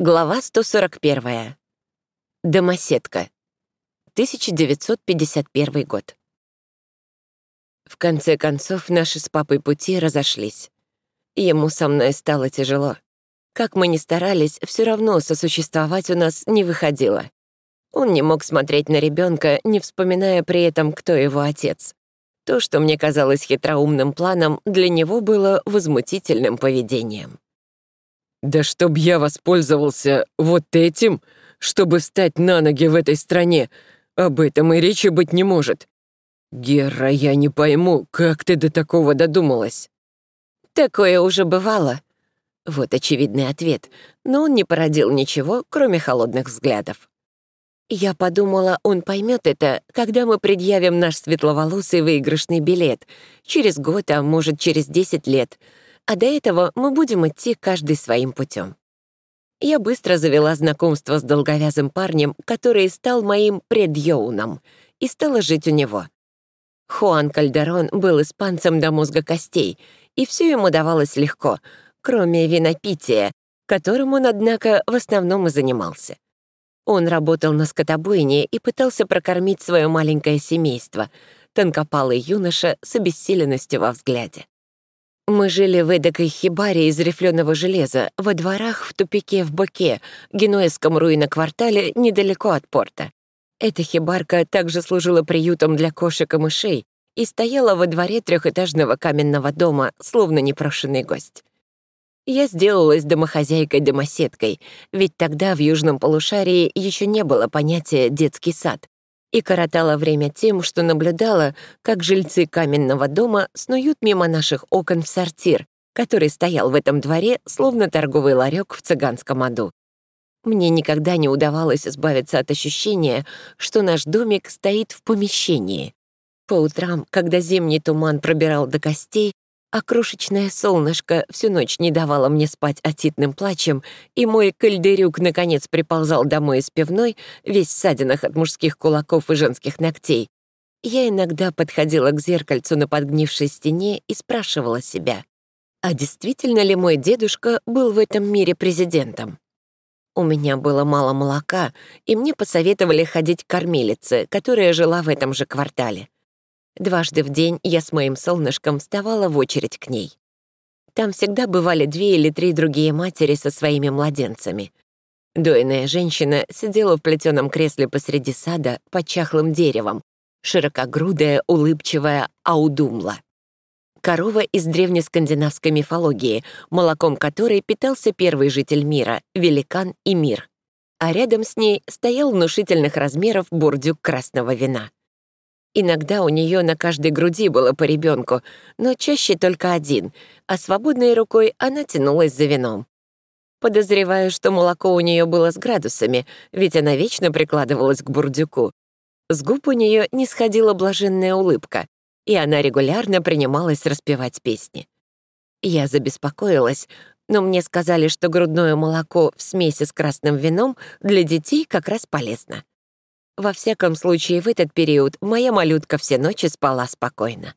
Глава 141. Домоседка. 1951 год. В конце концов, наши с папой пути разошлись. Ему со мной стало тяжело. Как мы ни старались, все равно сосуществовать у нас не выходило. Он не мог смотреть на ребенка, не вспоминая при этом, кто его отец. То, что мне казалось хитроумным планом, для него было возмутительным поведением. Да чтоб я воспользовался вот этим, чтобы встать на ноги в этой стране, об этом и речи быть не может. Гера, я не пойму, как ты до такого додумалась? Такое уже бывало. Вот очевидный ответ, но он не породил ничего, кроме холодных взглядов. Я подумала, он поймет это, когда мы предъявим наш светловолосый выигрышный билет. Через год, а может, через 10 лет — а до этого мы будем идти каждый своим путем. Я быстро завела знакомство с долговязым парнем, который стал моим предьоуном, и стала жить у него. Хуан Кальдерон был испанцем до мозга костей, и все ему давалось легко, кроме винопития, которым он, однако, в основном и занимался. Он работал на скотобойне и пытался прокормить свое маленькое семейство, тонкопалый юноша с обессиленностью во взгляде. Мы жили в эдакой хибаре из рифленого железа, во дворах в тупике в Боке, генуэзском руиноквартале недалеко от порта. Эта хибарка также служила приютом для кошек и мышей и стояла во дворе трехэтажного каменного дома, словно непрошенный гость. Я сделалась домохозяйкой-домоседкой, ведь тогда в южном полушарии еще не было понятия «детский сад», и коротала время тем, что наблюдала, как жильцы каменного дома снуют мимо наших окон в сортир, который стоял в этом дворе, словно торговый ларек в цыганском аду. Мне никогда не удавалось избавиться от ощущения, что наш домик стоит в помещении. По утрам, когда зимний туман пробирал до костей, а крошечное солнышко всю ночь не давало мне спать отитным плачем, и мой кальдерюк наконец приползал домой из пивной, весь в ссадинах от мужских кулаков и женских ногтей. Я иногда подходила к зеркальцу на подгнившей стене и спрашивала себя, а действительно ли мой дедушка был в этом мире президентом? У меня было мало молока, и мне посоветовали ходить к кормилице, которая жила в этом же квартале. Дважды в день я с моим солнышком вставала в очередь к ней. Там всегда бывали две или три другие матери со своими младенцами. Дойная женщина сидела в плетеном кресле посреди сада под чахлым деревом, широкогрудая, улыбчивая аудумла. Корова из древнескандинавской мифологии, молоком которой питался первый житель мира, великан и мир. А рядом с ней стоял внушительных размеров бурдюк красного вина. Иногда у нее на каждой груди было по ребенку, но чаще только один, а свободной рукой она тянулась за вином. Подозреваю, что молоко у нее было с градусами, ведь она вечно прикладывалась к бурдюку. С губ у нее не сходила блаженная улыбка, и она регулярно принималась распевать песни. Я забеспокоилась, но мне сказали, что грудное молоко в смеси с красным вином для детей как раз полезно. Во всяком случае, в этот период моя малютка все ночи спала спокойно.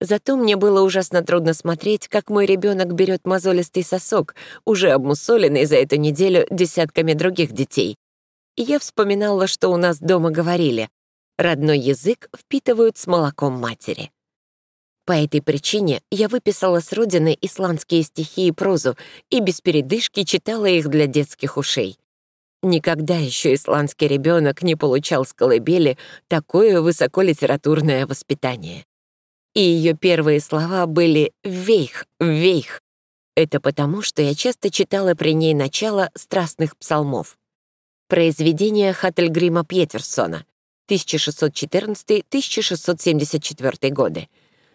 Зато мне было ужасно трудно смотреть, как мой ребенок берет мозолистый сосок, уже обмусоленный за эту неделю десятками других детей. Я вспоминала, что у нас дома говорили, родной язык впитывают с молоком матери. По этой причине я выписала с родины исландские стихи и прозу и без передышки читала их для детских ушей. Никогда еще исландский ребенок не получал с колыбели такое высоколитературное воспитание. И ее первые слова были «вейх, вейх». Это потому, что я часто читала при ней начало страстных псалмов. Произведение Хаттельгрима Пьетерсона, 1614-1674 годы.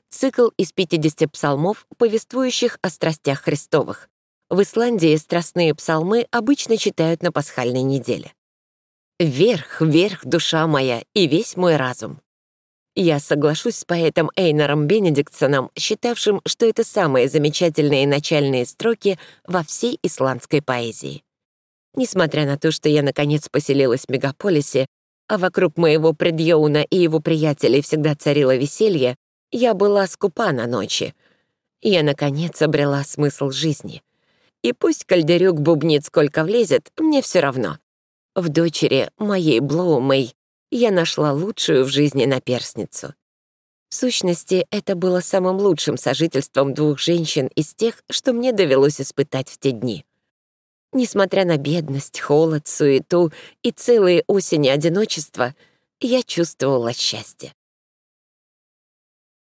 Цикл из 50 псалмов, повествующих о страстях Христовых. В Исландии страстные псалмы обычно читают на пасхальной неделе. «Вверх, вверх, душа моя, и весь мой разум». Я соглашусь с поэтом Эйнаром Бенедиктсоном, считавшим, что это самые замечательные начальные строки во всей исландской поэзии. Несмотря на то, что я наконец поселилась в мегаполисе, а вокруг моего предъеуна и его приятелей всегда царило веселье, я была скупа на ночи. Я, наконец, обрела смысл жизни — И пусть Кальдерюк бубнит сколько влезет, мне все равно. В дочери моей Блоумей я нашла лучшую в жизни наперсницу. В сущности, это было самым лучшим сожительством двух женщин из тех, что мне довелось испытать в те дни. Несмотря на бедность, холод, суету и целые осени одиночества, я чувствовала счастье.